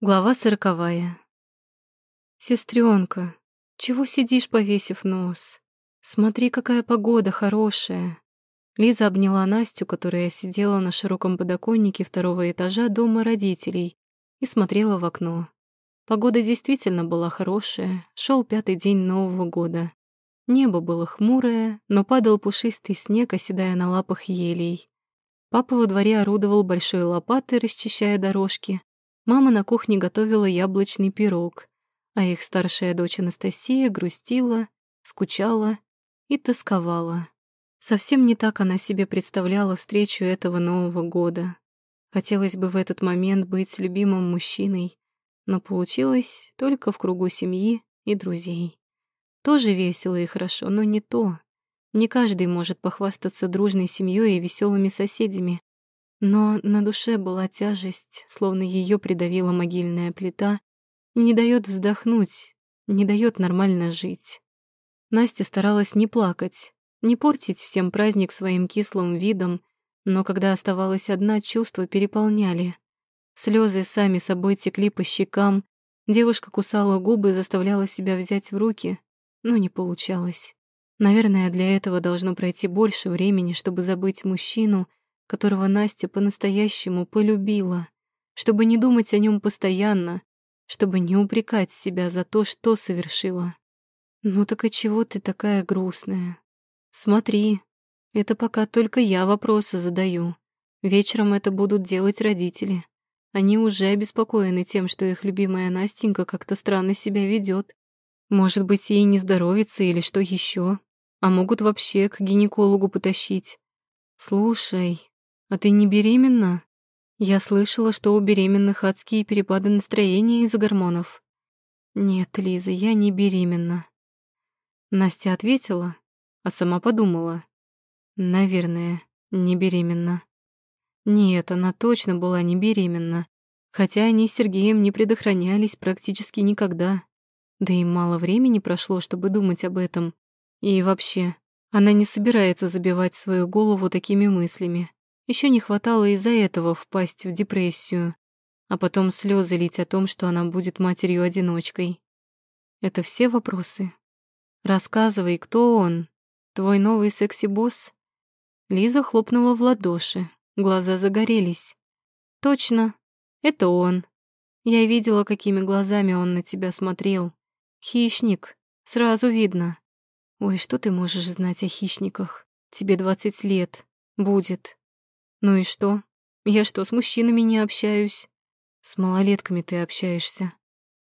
Глава сороковая. Сестренка, чего сидишь, повесив нос? Смотри, какая погода хорошая. Лиза обняла Настю, которая сидела на широком подоконнике второго этажа дома родителей и смотрела в окно. Погода действительно была хорошая, шел пятый день Нового года. Небо было хмурое, но падал пушистый снег, оседая на лапах елей. Папа во дворе орудовал большой лопатой, расчищая дорожки, Мама на кухне готовила яблочный пирог, а их старшая дочь Анастасия грустила, скучала и тосковала. Совсем не так она себе представляла встречу этого Нового года. Хотелось бы в этот момент быть любимым мужчиной, но получилось только в кругу семьи и друзей. Тоже весело и хорошо, но не то. Не каждый может похвастаться дружной семьей и веселыми соседями, но на душе была тяжесть, словно ее придавила могильная плита, и не дает вздохнуть, не дает нормально жить. Настя старалась не плакать, не портить всем праздник своим кислым видом, но когда оставалась одна, чувства переполняли. Слезы сами собой текли по щекам, девушка кусала губы и заставляла себя взять в руки, но не получалось. Наверное, для этого должно пройти больше времени, чтобы забыть мужчину, которого Настя по-настоящему полюбила, чтобы не думать о нем постоянно, чтобы не упрекать себя за то, что совершила. Ну так и чего ты такая грустная? Смотри, это пока только я вопросы задаю. Вечером это будут делать родители. Они уже обеспокоены тем, что их любимая Настенька как-то странно себя ведет. Может быть, ей не здоровится или что еще, а могут вообще к гинекологу потащить. Слушай, «А ты не беременна?» Я слышала, что у беременных адские перепады настроения из-за гормонов. «Нет, Лиза, я не беременна». Настя ответила, а сама подумала. «Наверное, не беременна». Нет, она точно была не беременна, хотя они с Сергеем не предохранялись практически никогда. Да и мало времени прошло, чтобы думать об этом. И вообще, она не собирается забивать свою голову такими мыслями. Еще не хватало из-за этого впасть в депрессию, а потом слезы лить о том, что она будет матерью-одиночкой. Это все вопросы? Рассказывай, кто он? Твой новый секси-босс? Лиза хлопнула в ладоши, глаза загорелись. Точно, это он. Я видела, какими глазами он на тебя смотрел. Хищник, сразу видно. Ой, что ты можешь знать о хищниках? Тебе двадцать лет. Будет. Ну и что? Я что, с мужчинами не общаюсь? С малолетками ты общаешься.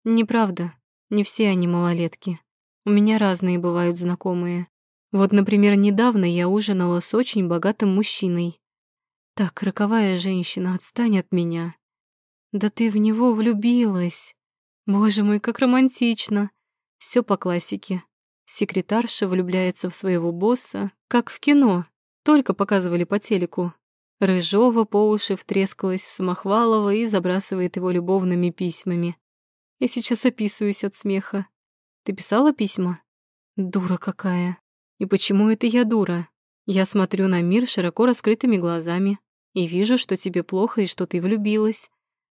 Неправда. Не все они малолетки. У меня разные бывают знакомые. Вот, например, недавно я ужинала с очень богатым мужчиной. Так, роковая женщина, отстань от меня. Да ты в него влюбилась. Боже мой, как романтично. Все по классике. Секретарша влюбляется в своего босса, как в кино. Только показывали по телеку. Рыжова по уши втрескалась в Самохвалова и забрасывает его любовными письмами. Я сейчас описываюсь от смеха. Ты писала письма? Дура какая. И почему это я дура? Я смотрю на мир широко раскрытыми глазами и вижу, что тебе плохо и что ты влюбилась.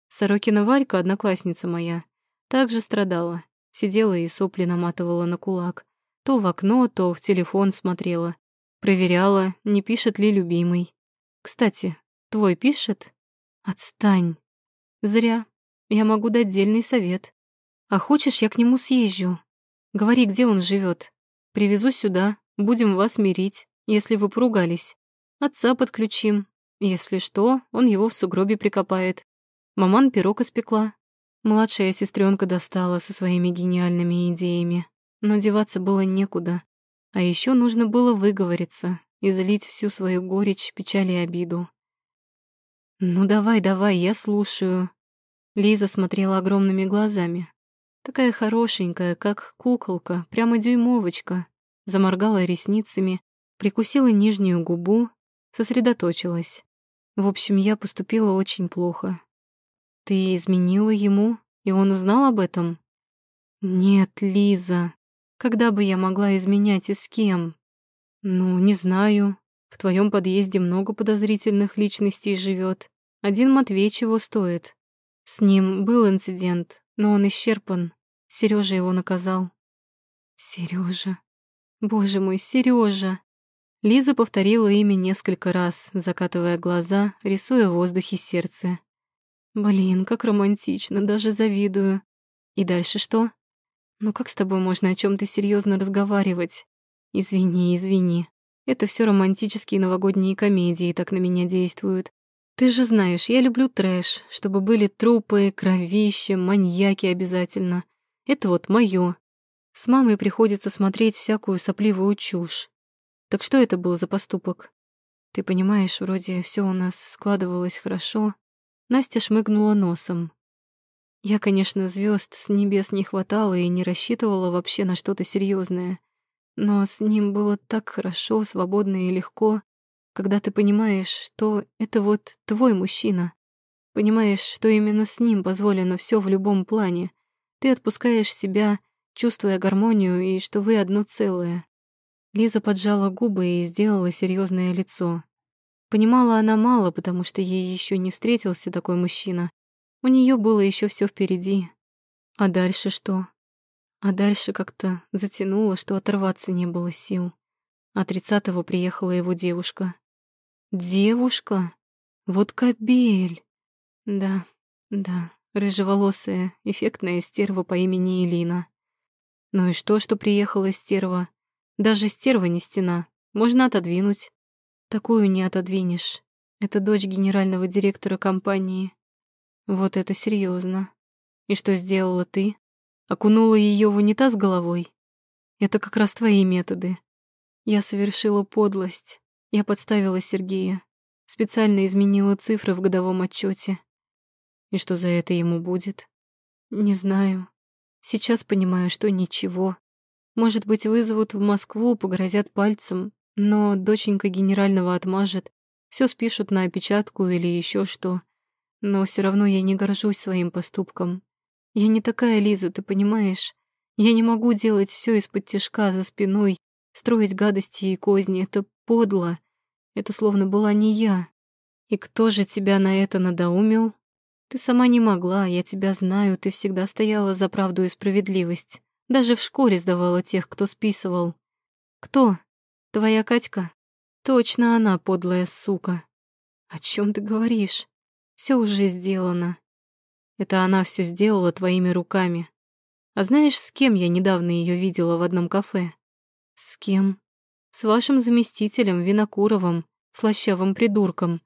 Сорокина Варька, одноклассница моя, также страдала. Сидела и сопли наматывала на кулак. То в окно, то в телефон смотрела. Проверяла, не пишет ли любимый. Кстати, твой пишет? Отстань. Зря. Я могу дать дельный совет. А хочешь, я к нему съезжу? Говори, где он живет. Привезу сюда, будем вас мирить, если вы поругались. Отца подключим. Если что, он его в сугробе прикопает. Маман пирог испекла. Младшая сестренка достала со своими гениальными идеями. Но деваться было некуда. А еще нужно было выговориться, и залить всю свою горечь, печаль и обиду. «Ну давай, давай, я слушаю». Лиза смотрела огромными глазами. Такая хорошенькая, как куколка, прямо дюймовочка. Заморгала ресницами, прикусила нижнюю губу, сосредоточилась. В общем, я поступила очень плохо. Ты изменила ему, и он узнал об этом? Нет, Лиза. Когда бы я могла изменять и с кем? «Ну, не знаю. В твоем подъезде много подозрительных личностей живет. Один Матвей чего стоит. С ним был инцидент, но он исчерпан. Сережа его наказал. Сережа. Боже мой, Сережа. Лиза повторила имя несколько раз, закатывая глаза, рисуя в воздухе сердце. Блин, как романтично, даже завидую. И дальше что? Ну как с тобой можно о чем то серьезно разговаривать? Извини, извини. Это все романтические новогодние комедии так на меня действуют. Ты же знаешь, я люблю трэш, чтобы были трупы, кровища, маньяки обязательно. Это вот моё. С мамой приходится смотреть всякую сопливую чушь. Так что это был за поступок? Ты понимаешь, вроде все у нас складывалось хорошо. Настя шмыгнула носом. Я, конечно, звезд с небес не хватало и не рассчитывала вообще на что-то серьезное. Но с ним было так хорошо, свободно и легко, когда ты понимаешь, что это вот твой мужчина. Понимаешь, что именно с ним позволено все в любом плане. Ты отпускаешь себя, чувствуя гармонию и что вы одно целое. Лиза поджала губы и сделала серьезное лицо. Понимала она мало, потому что ей еще не встретился такой мужчина. У нее было еще все впереди. А дальше что? А дальше как-то затянуло, что оторваться не было сил. А тридцатого приехала его девушка. Девушка? Вот кобель. Да, да, рыжеволосая, эффектная стерва по имени Элина. Ну и что, что приехала стерва? Даже стерва не стена, можно отодвинуть. Такую не отодвинешь. Это дочь генерального директора компании. Вот это серьезно. И что сделала ты? Окунула ее в унитаз головой? Это как раз твои методы. Я совершила подлость. Я подставила Сергея. Специально изменила цифры в годовом отчете. И что за это ему будет? Не знаю. Сейчас понимаю, что ничего. Может быть, вызовут в Москву, погрозят пальцем, но доченька генерального отмажет, все спишут на опечатку или еще что. Но все равно я не горжусь своим поступком. Я не такая Лиза, ты понимаешь? Я не могу делать все из-под тяжка за спиной, строить гадости и козни. Это подло. Это словно была не я. И кто же тебя на это надоумил? Ты сама не могла, я тебя знаю, ты всегда стояла за правду и справедливость. Даже в школе сдавала тех, кто списывал. Кто? Твоя Катька? Точно она, подлая сука. О чем ты говоришь? Все уже сделано. Это она все сделала твоими руками. А знаешь, с кем я недавно ее видела в одном кафе? С кем? С вашим заместителем Винокуровым, слащавым придурком.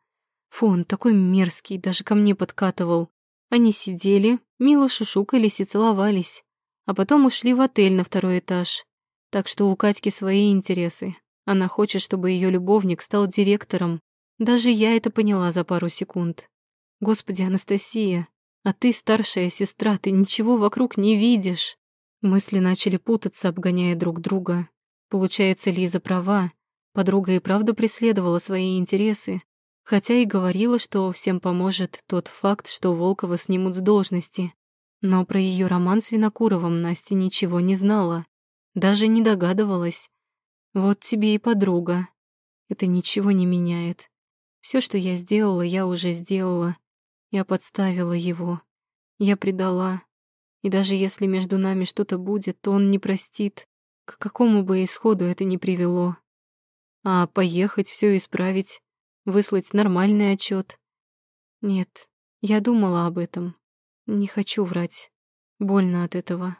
Фу, он такой мерзкий, даже ко мне подкатывал. Они сидели, мило шушукались и целовались а потом ушли в отель на второй этаж. Так что у Катьки свои интересы. Она хочет, чтобы ее любовник стал директором. Даже я это поняла за пару секунд. Господи, Анастасия, а ты старшая сестра, ты ничего вокруг не видишь. Мысли начали путаться, обгоняя друг друга. Получается, Лиза права. Подруга и правда преследовала свои интересы, хотя и говорила, что всем поможет тот факт, что Волкова снимут с должности. Но про ее роман с Винокуровым Настя ничего не знала, даже не догадывалась. Вот тебе и подруга. Это ничего не меняет. Все, что я сделала, я уже сделала. Я подставила его. Я предала. И даже если между нами что-то будет, то он не простит. К какому бы исходу это ни привело. А поехать, все исправить, выслать нормальный отчет. Нет, я думала об этом. Не хочу врать. Больно от этого.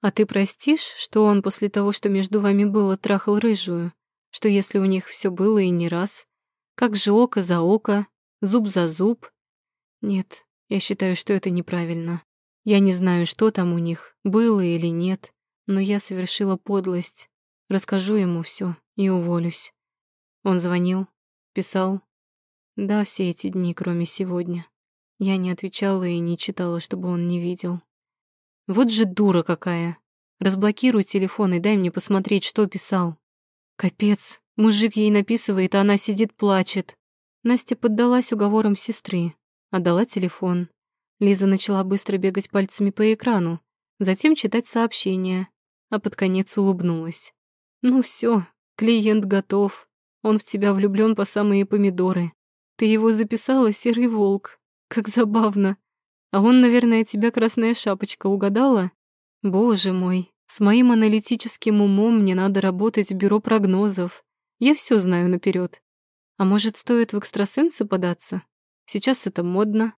А ты простишь, что он после того, что между вами было, трахал рыжую? Что если у них все было и не раз? Как же око за око, зуб за зуб? Нет, я считаю, что это неправильно. Я не знаю, что там у них, было или нет, но я совершила подлость. Расскажу ему все и уволюсь. Он звонил, писал. Да, все эти дни, кроме сегодня. Я не отвечала и не читала, чтобы он не видел. Вот же дура какая. Разблокируй телефон и дай мне посмотреть, что писал. Капец, мужик ей написывает, а она сидит, плачет. Настя поддалась уговорам сестры, отдала телефон. Лиза начала быстро бегать пальцами по экрану, затем читать сообщения, а под конец улыбнулась. «Ну все, клиент готов. Он в тебя влюблен по самые помидоры. Ты его записала, серый волк. Как забавно. А он, наверное, тебя красная шапочка угадала? Боже мой, с моим аналитическим умом мне надо работать в бюро прогнозов. Я все знаю наперед. А может, стоит в экстрасенсы податься? Сейчас это модно.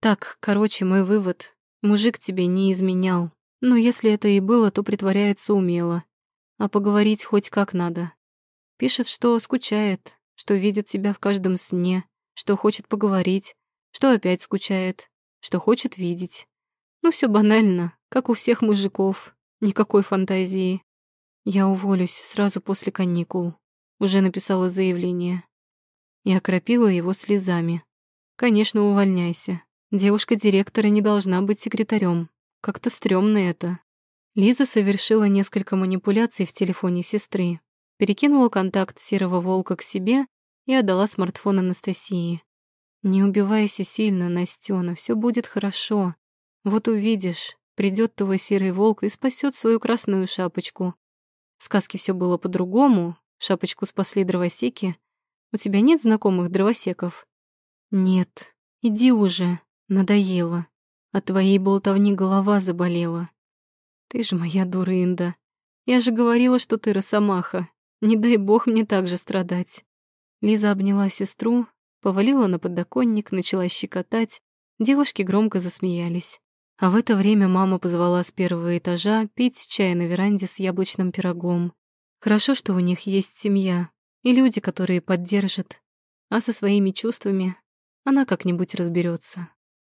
Так, короче, мой вывод. Мужик тебе не изменял. Но если это и было, то притворяется умело. А поговорить хоть как надо. Пишет, что скучает, что видит тебя в каждом сне, что хочет поговорить, что опять скучает, что хочет видеть. Ну, все банально, как у всех мужиков. Никакой фантазии. Я уволюсь сразу после каникул. Уже написала заявление. И окропила его слезами. Конечно, увольняйся. Девушка директора не должна быть секретарем. Как-то стрёмно это. Лиза совершила несколько манипуляций в телефоне сестры. Перекинула контакт серого волка к себе и отдала смартфон Анастасии. Не убивайся сильно, Настёна, все будет хорошо. Вот увидишь, придет твой серый волк и спасет свою красную шапочку. В сказке все было по-другому. Шапочку спасли дровосеки. У тебя нет знакомых дровосеков? Нет. Иди уже. Надоело. От твоей болтовни голова заболела. Ты же моя дурында. Я же говорила, что ты росомаха. Не дай бог мне так же страдать. Лиза обняла сестру, повалила на подоконник, начала щекотать. Девушки громко засмеялись. А в это время мама позвала с первого этажа пить чай на веранде с яблочным пирогом. Хорошо, что у них есть семья и люди, которые поддержат. А со своими чувствами она как-нибудь разберется.